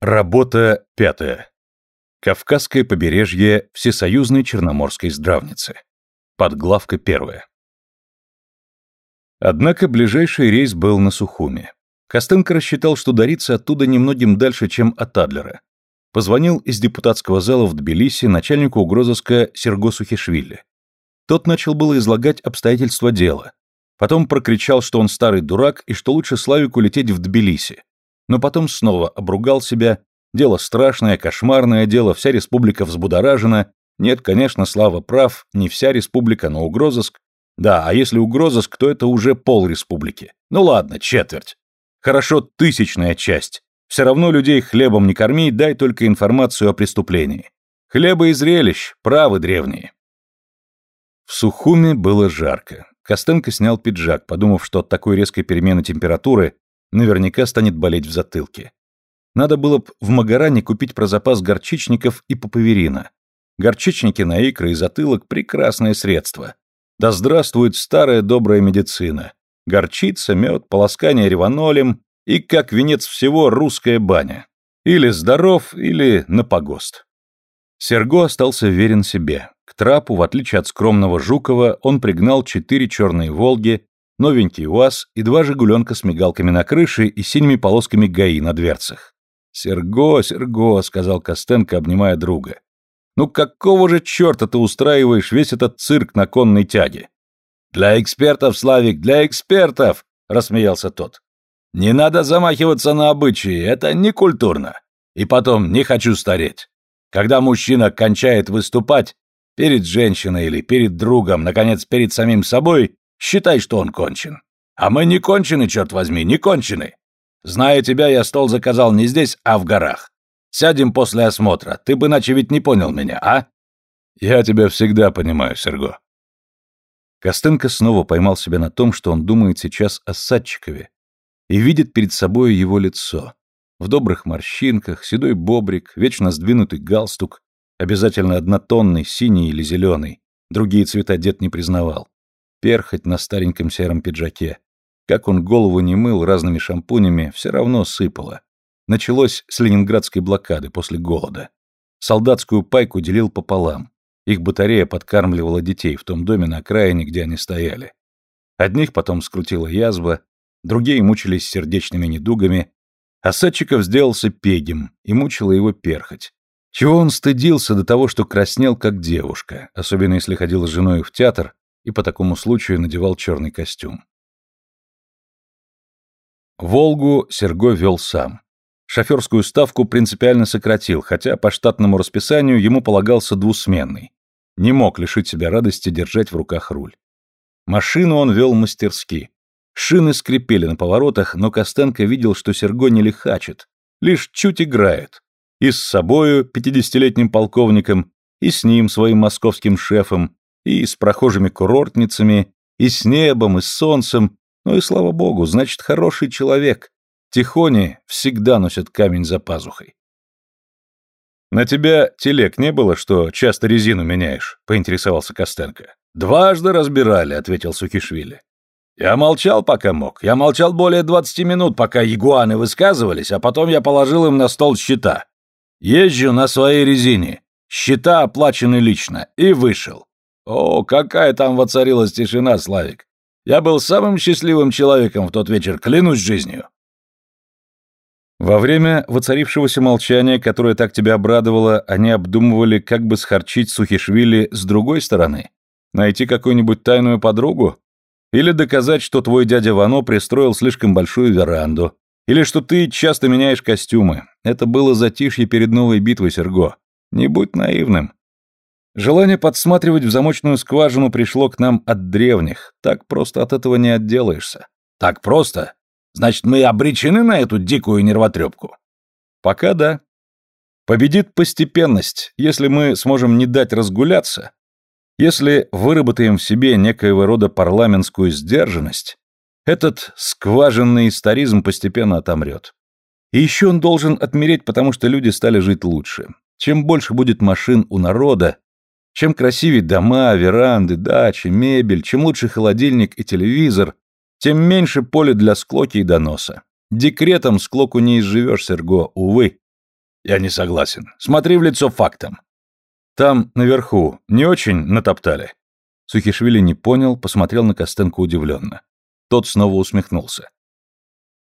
Работа пятая. Кавказское побережье Всесоюзной Черноморской здравницы. Подглавка первая. Однако ближайший рейс был на Сухуме. Костенко рассчитал, что дарится оттуда немногим дальше, чем от Адлера. Позвонил из депутатского зала в Тбилиси начальнику угрозыска Серго Сухишвили. Тот начал было излагать обстоятельства дела. Потом прокричал, что он старый дурак и что лучше Славику лететь в Тбилиси, но потом снова обругал себя. Дело страшное, кошмарное дело, вся республика взбудоражена. Нет, конечно, Слава прав, не вся республика, но угрозыск. Да, а если угрозыск, то это уже пол республики. Ну ладно, четверть. Хорошо, тысячная часть. Все равно людей хлебом не корми, дай только информацию о преступлении. Хлеба и зрелищ, правы древние. В Сухуме было жарко. Костенко снял пиджак, подумав, что от такой резкой перемены температуры Наверняка станет болеть в затылке. Надо было б в Магаране купить про запас горчичников и папаверина. Горчичники на икры и затылок – прекрасное средство. Да здравствует старая добрая медицина. Горчица, мед, полоскание реванолем и, как венец всего, русская баня. Или здоров, или на погост. Серго остался верен себе. К трапу, в отличие от скромного Жукова, он пригнал четыре черные «Волги», новенький УАЗ и два «Жигуленка» с мигалками на крыше и синими полосками ГАИ на дверцах. «Серго, Серго», — сказал Костенко, обнимая друга. «Ну какого же черта ты устраиваешь весь этот цирк на конной тяге?» «Для экспертов, Славик, для экспертов!» — рассмеялся тот. «Не надо замахиваться на обычаи, это не культурно. И потом, не хочу стареть. Когда мужчина кончает выступать, перед женщиной или перед другом, наконец, перед самим собой, Считай, что он кончен. А мы не кончены, черт возьми, не кончены. Зная тебя, я стол заказал не здесь, а в горах. Сядем после осмотра. Ты бы иначе ведь не понял меня, а? Я тебя всегда понимаю, Серго. Костенко снова поймал себя на том, что он думает сейчас о Садчикове и видит перед собой его лицо. В добрых морщинках, седой бобрик, вечно сдвинутый галстук, обязательно однотонный, синий или зеленый, другие цвета дед не признавал перхоть на стареньком сером пиджаке. Как он голову не мыл разными шампунями, все равно сыпало. Началось с ленинградской блокады после голода. Солдатскую пайку делил пополам. Их батарея подкармливала детей в том доме на окраине, где они стояли. Одних потом скрутила язва, другие мучились сердечными недугами, а Садчиков сделался пегим, и мучила его перхоть. Чего он стыдился до того, что краснел как девушка, особенно если ходил с женой в театр и по такому случаю надевал черный костюм. «Волгу» Серго вел сам. Шоферскую ставку принципиально сократил, хотя по штатному расписанию ему полагался двусменный. Не мог лишить себя радости держать в руках руль. Машину он вел мастерски. Шины скрипели на поворотах, но Костенко видел, что Серго не лихачит, лишь чуть играет. И с собою, пятидесятилетним полковником, и с ним, своим московским шефом, и с прохожими курортницами, и с небом, и с солнцем. Ну и слава богу, значит, хороший человек. Тихони всегда носят камень за пазухой. «На тебя телег не было, что часто резину меняешь?» — поинтересовался Костенко. «Дважды разбирали», — ответил Сухишвили. «Я молчал, пока мог. Я молчал более двадцати минут, пока ягуаны высказывались, а потом я положил им на стол счета. Езжу на своей резине. Счета оплачены лично. И вышел. О, какая там воцарилась тишина, Славик. Я был самым счастливым человеком в тот вечер, клянусь жизнью. Во время воцарившегося молчания, которое так тебя обрадовало, они обдумывали, как бы схарчить Сухишвили с другой стороны? Найти какую-нибудь тайную подругу? Или доказать, что твой дядя Вано пристроил слишком большую веранду? Или что ты часто меняешь костюмы? Это было затишье перед новой битвой, Серго. Не будь наивным. Желание подсматривать в замочную скважину пришло к нам от древних. Так просто от этого не отделаешься. Так просто? Значит, мы обречены на эту дикую нервотрепку? Пока да. Победит постепенность, если мы сможем не дать разгуляться, если выработаем в себе некоего рода парламентскую сдержанность, этот скважинный историзм постепенно отомрет. И еще он должен отмереть, потому что люди стали жить лучше. Чем больше будет машин у народа, чем красивее дома, веранды, дачи, мебель, чем лучше холодильник и телевизор, тем меньше поля для склоки и доноса. Декретом склоку не изживешь, Серго, увы. Я не согласен. Смотри в лицо фактом. Там, наверху, не очень натоптали. Сухишвили не понял, посмотрел на Костенко удивленно. Тот снова усмехнулся.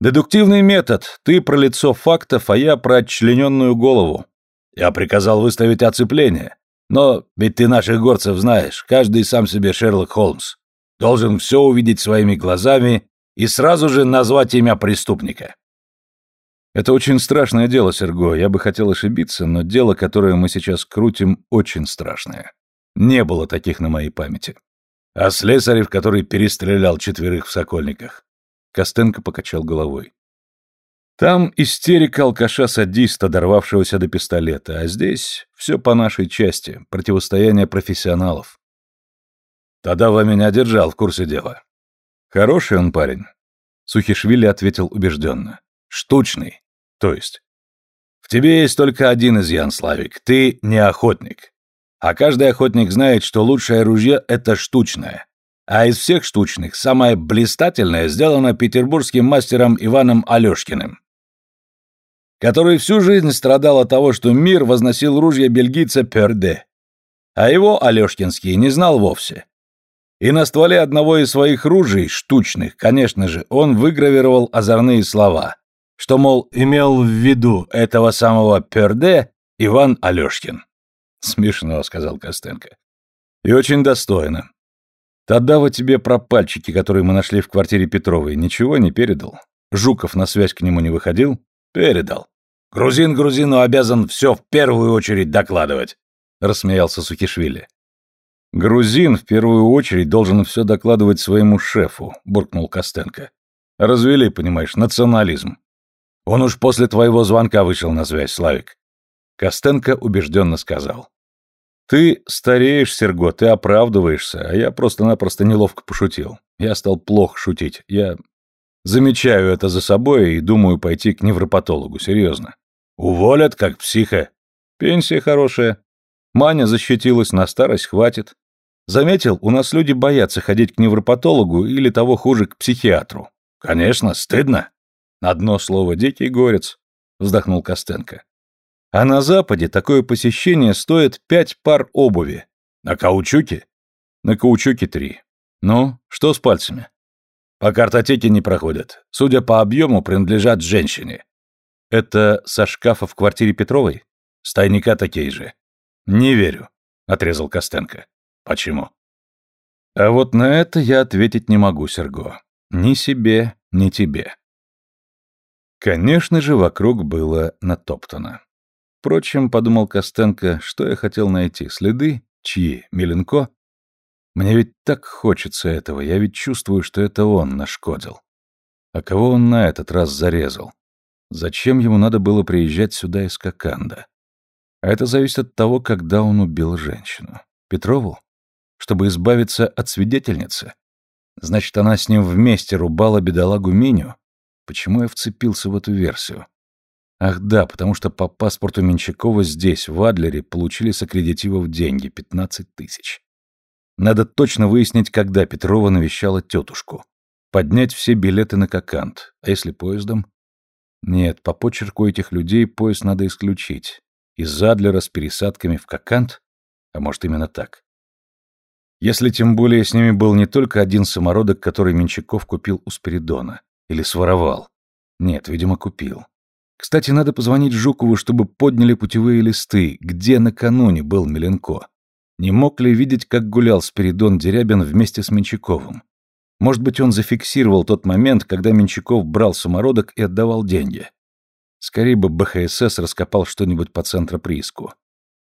«Дедуктивный метод. Ты про лицо фактов, а я про отчлененную голову. Я приказал выставить оцепление. Но ведь ты наших горцев знаешь, каждый сам себе Шерлок Холмс. Должен все увидеть своими глазами и сразу же назвать имя преступника. Это очень страшное дело, Серго. Я бы хотел ошибиться, но дело, которое мы сейчас крутим, очень страшное. Не было таких на моей памяти. А Слесарев, который перестрелял четверых в Сокольниках? Костенко покачал головой. Там истерика алкаша-садиста, дорвавшегося до пистолета, а здесь все по нашей части, противостояние профессионалов. Тогда вы меня держал в курсе дела. Хороший он парень. Сухишвили ответил убежденно. Штучный. То есть? В тебе есть только один изъян, Славик. Ты не охотник. А каждый охотник знает, что лучшее ружье — это штучное. А из всех штучных самое блистательное сделано петербургским мастером Иваном Алешкиным который всю жизнь страдал от того, что мир возносил ружья бельгийца Перде. А его Алешкинский не знал вовсе. И на стволе одного из своих ружей, штучных, конечно же, он выгравировал озорные слова, что, мол, имел в виду этого самого Перде Иван Алешкин. «Смешно», — сказал Костенко. «И очень достойно. Тадава тебе про пальчики, которые мы нашли в квартире Петровой, ничего не передал? Жуков на связь к нему не выходил?» «Передал. Грузин грузину обязан все в первую очередь докладывать», — рассмеялся Сухишвили. «Грузин в первую очередь должен все докладывать своему шефу», — буркнул Костенко. «Развели, понимаешь, национализм». «Он уж после твоего звонка вышел на связь, Славик». Костенко убежденно сказал. «Ты стареешь, Серго, ты оправдываешься, а я просто-напросто неловко пошутил. Я стал плохо шутить. Я Замечаю это за собой и думаю пойти к невропатологу, серьезно. Уволят, как психа. Пенсия хорошая. Маня защитилась, на старость хватит. Заметил, у нас люди боятся ходить к невропатологу или того хуже, к психиатру. Конечно, стыдно. Одно слово «дикий горец», вздохнул Костенко. А на Западе такое посещение стоит пять пар обуви. На каучуке? На каучуке три. Ну, что с пальцами? По картотеке не проходят. Судя по объему, принадлежат женщине. Это со шкафа в квартире Петровой? С тайника такие же. Не верю, отрезал Костенко. Почему? А вот на это я ответить не могу, Серго. Ни себе, ни тебе. Конечно же, вокруг было натоптано. Впрочем, подумал Костенко, что я хотел найти, следы, чьи, Миленко мне ведь так хочется этого, я ведь чувствую, что это он нашкодил. А кого он на этот раз зарезал? Зачем ему надо было приезжать сюда из Коканда? А это зависит от того, когда он убил женщину. Петрову? Чтобы избавиться от свидетельницы? Значит, она с ним вместе рубала бедолагу Миню? Почему я вцепился в эту версию? Ах да, потому что по паспорту Менчакова здесь, в Адлере, получили с аккредитивов деньги — 15 тысяч. Надо точно выяснить, когда Петрова навещала тетушку. Поднять все билеты на Кокант. А если поездом? Нет, по почерку этих людей поезд надо исключить. Из Задлера с пересадками в Кокант? А может, именно так? Если тем более с ними был не только один самородок, который Менчаков купил у Спиридона. Или своровал. Нет, видимо, купил. Кстати, надо позвонить Жукову, чтобы подняли путевые листы, где накануне был Меленко. Не мог ли видеть, как гулял Спиридон Дерябин вместе с Менчаковым? Может быть, он зафиксировал тот момент, когда Менчаков брал самородок и отдавал деньги. Скорее бы БХСС раскопал что-нибудь по центроприиску.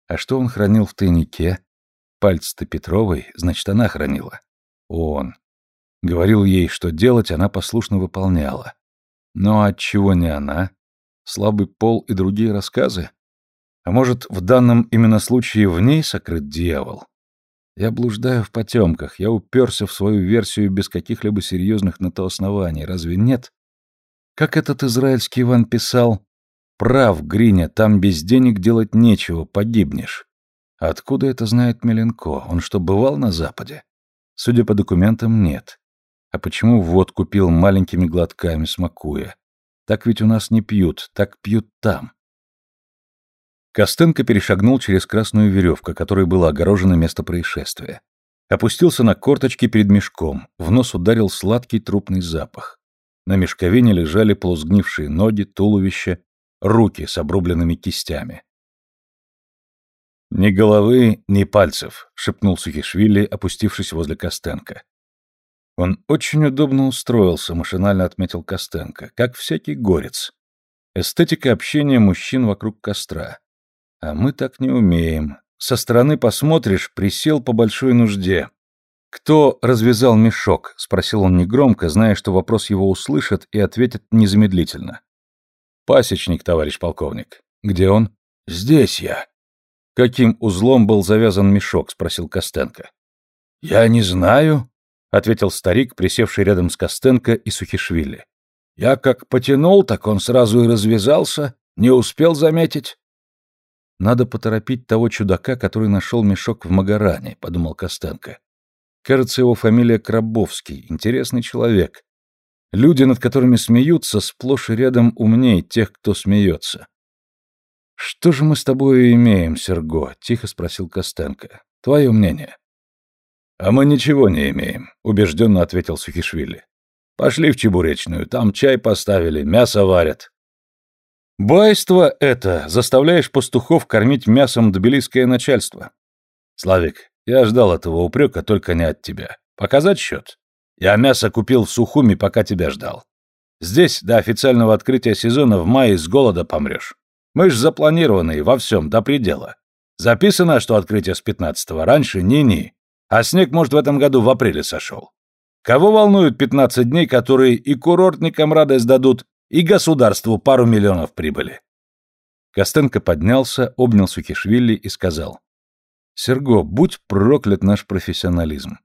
А что он хранил в тайнике? Пальцы-то Петровой, значит, она хранила. Он. Говорил ей, что делать, она послушно выполняла. Но от чего не она? Слабый пол и другие рассказы? А может, в данном именно случае в ней сокрыт дьявол? Я блуждаю в потемках, я уперся в свою версию без каких-либо серьезных на то оснований, разве нет? Как этот израильский Иван писал, «Прав, Гриня, там без денег делать нечего, погибнешь». Откуда это знает Меленко? Он что, бывал на Западе? Судя по документам, нет. А почему водку пил маленькими глотками, смакуя? Так ведь у нас не пьют, так пьют там. Костенко перешагнул через красную веревку, которой было огорожено место происшествия. Опустился на корточки перед мешком, в нос ударил сладкий трупный запах. На мешковине лежали полусгнившие ноги, туловище, руки с обрубленными кистями. «Ни головы, ни пальцев», — шепнул Сухишвили, опустившись возле Костенко. Он очень удобно устроился, машинально отметил Костенко, как всякий горец. Эстетика общения мужчин вокруг костра. А мы так не умеем. Со стороны посмотришь, присел по большой нужде. «Кто развязал мешок?» — спросил он негромко, зная, что вопрос его услышат и ответят незамедлительно. «Пасечник, товарищ полковник. Где он?» «Здесь я». «Каким узлом был завязан мешок?» — спросил Костенко. «Я не знаю», — ответил старик, присевший рядом с Костенко и Сухишвили. «Я как потянул, так он сразу и развязался, не успел заметить». «Надо поторопить того чудака, который нашел мешок в Магаране», — подумал Костенко. «Кажется, его фамилия Крабовский. Интересный человек. Люди, над которыми смеются, сплошь и рядом умнее тех, кто смеется». «Что же мы с тобой имеем, Серго?» — тихо спросил Костенко. «Твое мнение?» «А мы ничего не имеем», — убежденно ответил Сухишвили. «Пошли в Чебуречную, там чай поставили, мясо варят». Байство это, заставляешь пастухов кормить мясом добелийское начальство. Славик, я ждал этого упрека, только не от тебя. Показать счет? Я мясо купил в Сухуми, пока тебя ждал. Здесь до официального открытия сезона в мае с голода помрешь. Мы ж запланированные во всем, до предела. Записано, что открытие с 15-го, раньше ни-ни. А снег, может, в этом году в апреле сошел. Кого волнуют 15 дней, которые и курортникам радость дадут, и государству пару миллионов прибыли. Костенко поднялся, обнял Сухишвили и сказал. «Серго, будь проклят наш профессионализм.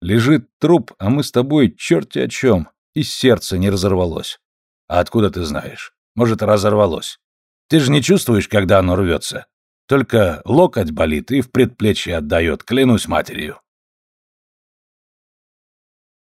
Лежит труп, а мы с тобой черти о чем, и сердце не разорвалось». «А откуда ты знаешь? Может, разорвалось? Ты же не чувствуешь, когда оно рвется? Только локоть болит и в предплечье отдает, клянусь матерью».